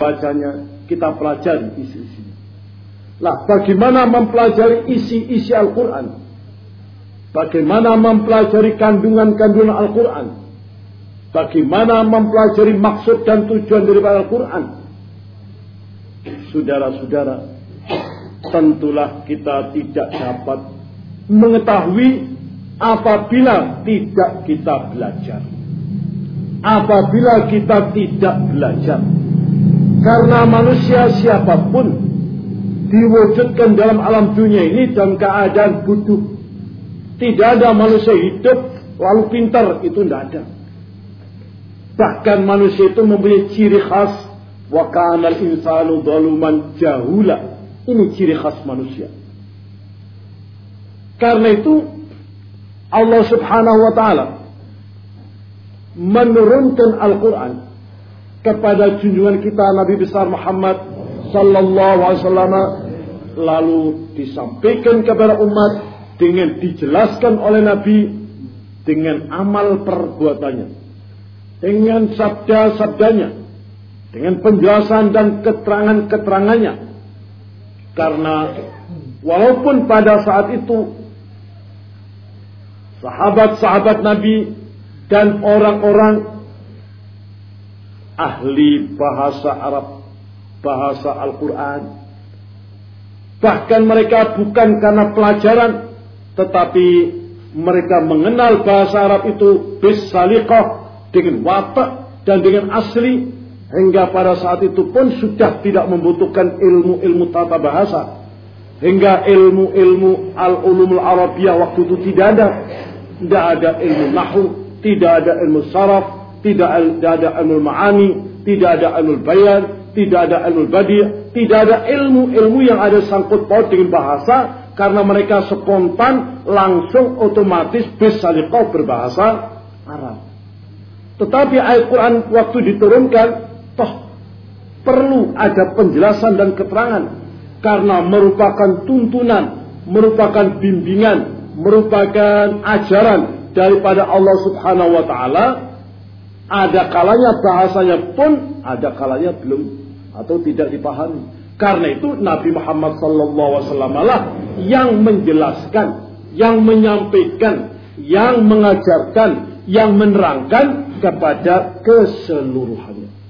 bacanya, kita pelajari isi-isinya. Lah, bagaimana mempelajari isi-isi Al-Quran? Bagaimana mempelajari kandungan-kandungan Al-Quran? Bagaimana mempelajari maksud dan tujuan daripada Al-Quran? Saudara-saudara, tentulah kita tidak dapat mengetahui apabila tidak kita belajar. Apabila kita tidak belajar. Karena manusia siapa pun diwujudkan dalam alam dunia ini dalam keadaan butuh. Tidak ada manusia hidup lalu pintar, itu tidak ada. Bahkan manusia itu mempunyai ciri khas wa insanu zaluman jahula. Ini ciri khas manusia. Karena itu Allah Subhanahu wa taala menurunkan Al-Qur'an kepada junjungan kita Nabi besar Muhammad sallallahu alaihi wasallam lalu disampaikan kepada umat dengan dijelaskan oleh Nabi dengan amal perbuatannya dengan sabda-sabdanya dengan penjelasan dan keterangan-keterangannya. Karena walaupun pada saat itu sahabat-sahabat Nabi dan orang-orang ahli bahasa Arab, bahasa Al-Quran. Bahkan mereka bukan karena pelajaran, tetapi mereka mengenal bahasa Arab itu bisalikoh dengan watak dan dengan asli hingga pada saat itu pun sudah tidak membutuhkan ilmu-ilmu tata bahasa hingga ilmu-ilmu al-ulumul arabiyah waktu itu tidak ada tidak ada ilmu nahu, tidak ada ilmu saraf, tidak ada ilmu ma'ani, tidak ada ilmu bayan, tidak ada ilmu badi, tidak ada ilmu-ilmu yang ada sangkut paut dengan bahasa karena mereka spontan langsung otomatis bisa kau berbahasa Arab. Tetapi ayat Quran waktu diturunkan toh perlu ada penjelasan dan keterangan karena merupakan tuntunan, merupakan bimbingan, merupakan ajaran daripada Allah Subhanahu wa taala ada kalanya bahasanya pun ada kalanya belum atau tidak dipahami karena itu Nabi Muhammad wasallam lah yang menjelaskan yang menyampaikan yang mengajarkan yang menerangkan kepada keseluruhannya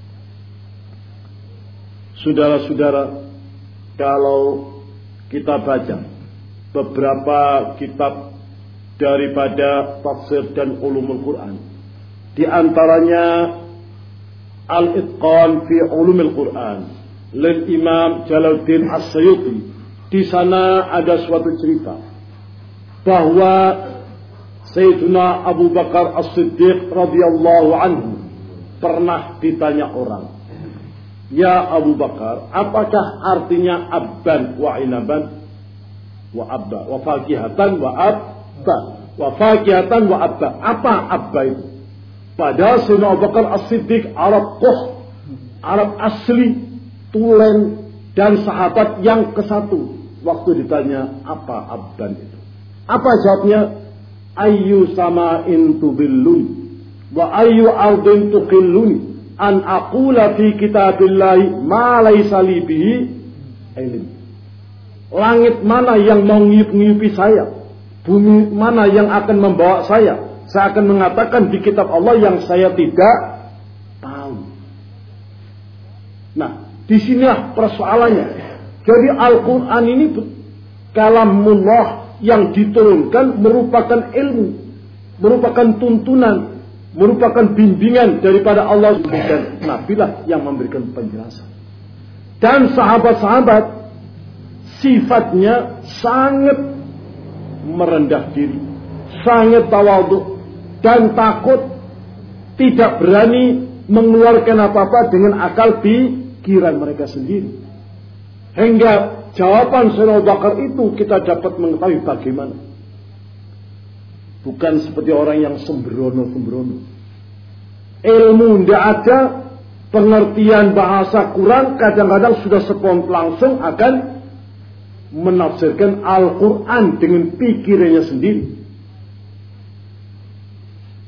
Saudara-saudara kalau kita baca beberapa kitab daripada tafsir dan ulumul Quran. Di antaranya Al-Itqan fi Ulumul Quran lil Imam Jalaluddin As-Sayuti. Di sana ada suatu cerita bahwa Sayyidina Abu Bakar As-Siddiq radhiyallahu anhu pernah ditanya orang, "Ya Abu Bakar, apakah artinya abban wa inaban?" wa abba wa fakihatan wa abba wa fakihatan wa abba apa abba itu padahal Sayyidina Abu Bakar As-Siddiq Arab Koh Arab asli tulen dan sahabat yang ke satu waktu ditanya apa abban itu apa jawabnya ayu sama intubillun wa ayu ardin tuqilluni an aqula fi kitabillahi ma laysa li bihi Langit mana yang mau ngiup-ngiupi saya? Bumi mana yang akan membawa saya? Saya akan mengatakan di kitab Allah yang saya tidak tahu. Nah, di sinilah persoalannya. Jadi Al-Quran ini kalamullah yang diturunkan merupakan ilmu, merupakan tuntunan, merupakan bimbingan daripada Allah dan Nabilah yang memberikan penjelasan. Dan sahabat-sahabat sifatnya sangat merendah diri, sangat tawadhu dan takut tidak berani mengeluarkan apa-apa dengan akal pikiran mereka sendiri. Hingga jawaban Sayyidina Bakar itu kita dapat mengetahui bagaimana. Bukan seperti orang yang sembrono-sembrono. Ilmu tidak ada, pengertian bahasa kurang, kadang-kadang sudah spontan langsung akan menafsirkan Al-Quran dengan pikirannya sendiri.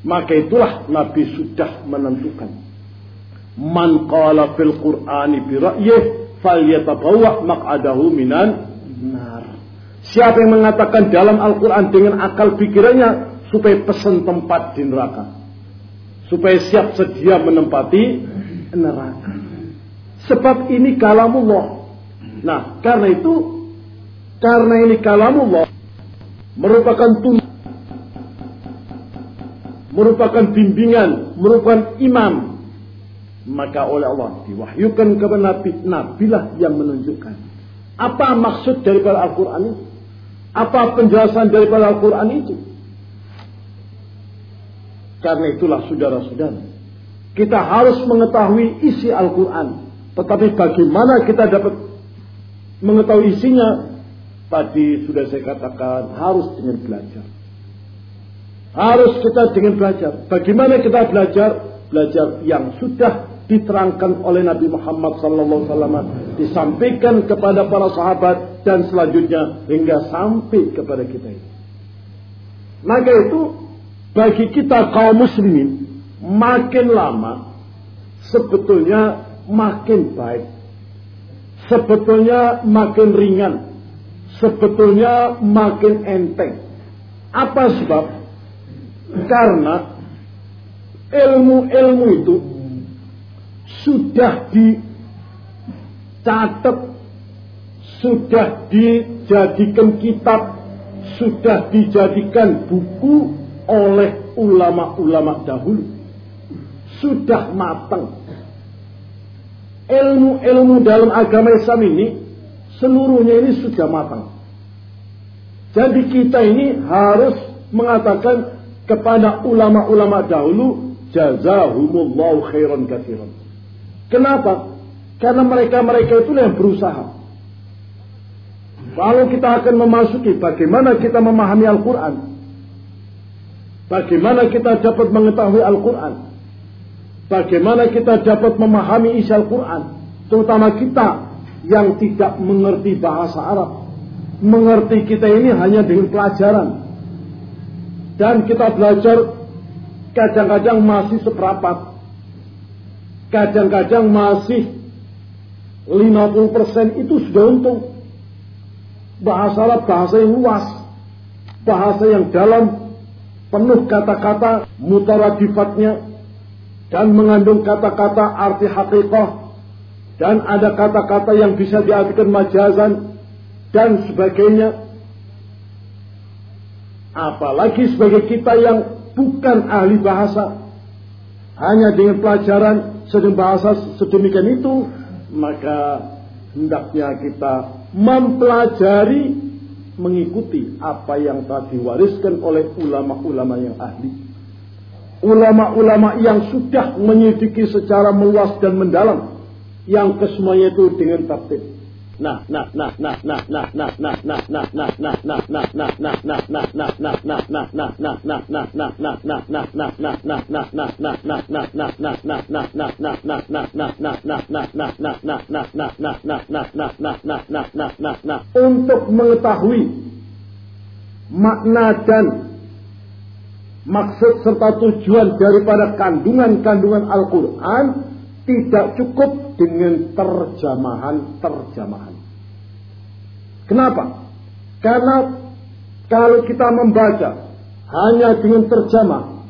Maka itulah Nabi sudah menentukan Man qala fil Qur'ani bi ra'yih falyatabawwa maq'adahu minan nar. Siapa yang mengatakan dalam Al-Quran dengan akal pikirannya supaya pesan tempat di neraka. Supaya siap sedia menempati neraka. Sebab ini kalamullah. Nah, karena itu karena ini kalamullah merupakan tun merupakan bimbingan, merupakan imam. Maka oleh Allah diwahyukan kepada Nabi, Nabilah yang menunjukkan. Apa maksud daripada Al-Quran itu? Apa penjelasan daripada Al-Quran itu? Karena itulah saudara-saudara. Kita harus mengetahui isi Al-Quran. Tetapi bagaimana kita dapat mengetahui isinya? Tadi sudah saya katakan harus dengan belajar. Harus kita dengan belajar. Bagaimana kita belajar? Belajar yang sudah diterangkan oleh Nabi Muhammad SAW, disampaikan kepada para sahabat dan selanjutnya hingga sampai kepada kita ini. Maka itu bagi kita kaum muslimin makin lama sebetulnya makin baik. Sebetulnya makin ringan. Sebetulnya makin enteng. Apa sebab? Karena ilmu-ilmu itu sudah dicatat sudah dijadikan kitab, sudah dijadikan buku oleh ulama-ulama dahulu. Sudah matang. Ilmu-ilmu dalam agama Islam ini seluruhnya ini sudah matang. Jadi kita ini harus mengatakan kepada ulama-ulama dahulu jazahumullahu khairan katsiran. Kenapa? Karena mereka-mereka itu yang berusaha kalau kita akan memasuki bagaimana kita memahami Al-Quran. Bagaimana kita dapat mengetahui Al-Quran. Bagaimana kita dapat memahami isi Al-Quran. Terutama kita yang tidak mengerti bahasa Arab. Mengerti kita ini hanya dengan pelajaran. Dan kita belajar kadang-kadang masih seperapat. Kadang-kadang masih 50% itu sudah untung bahasa Arab bahasa yang luas, bahasa yang dalam, penuh kata-kata mutaradifatnya, dan mengandung kata-kata arti hakikah, dan ada kata-kata yang bisa diartikan majazan, dan sebagainya. Apalagi sebagai kita yang bukan ahli bahasa, hanya dengan pelajaran sedang bahasa sedemikian itu, maka hendaknya kita mempelajari mengikuti apa yang telah diwariskan oleh ulama-ulama yang ahli. Ulama-ulama yang sudah menyelidiki secara meluas dan mendalam yang kesemuanya itu dengan tertib untuk mengetahui makna dan maksud serta tujuan daripada kandungan-kandungan Al-Quran tidak cukup dengan terjemahan-terjemahan. Kenapa? Karena kalau kita membaca hanya dengan terjemah,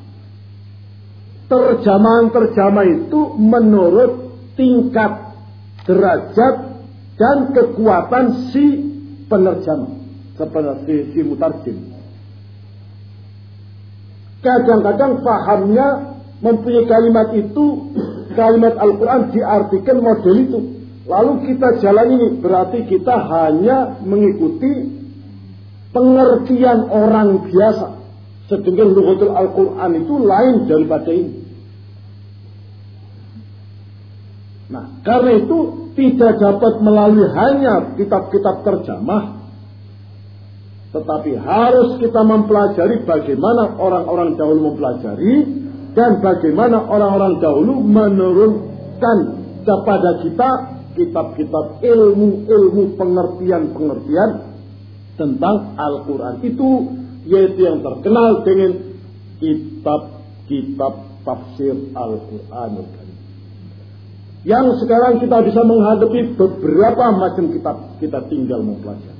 terjemahan-terjemah itu menurut tingkat derajat dan kekuatan si penerjemah, seperti si mutarjim. Kadang-kadang pahamnya mempunyai kalimat itu kalimat Al-Quran diartikan model itu. Lalu kita jalan ini berarti kita hanya mengikuti pengertian orang biasa. Sedangkan Lughatul Al-Quran itu lain daripada ini. Nah, karena itu tidak dapat melalui hanya kitab-kitab terjemah, tetapi harus kita mempelajari bagaimana orang-orang dahulu mempelajari dan bagaimana orang-orang dahulu menurunkan kepada kita kitab-kitab ilmu-ilmu pengertian-pengertian tentang Al-Quran itu yaitu yang terkenal dengan kitab-kitab tafsir Al-Quran Yang sekarang kita bisa menghadapi beberapa macam kitab kita tinggal mempelajari.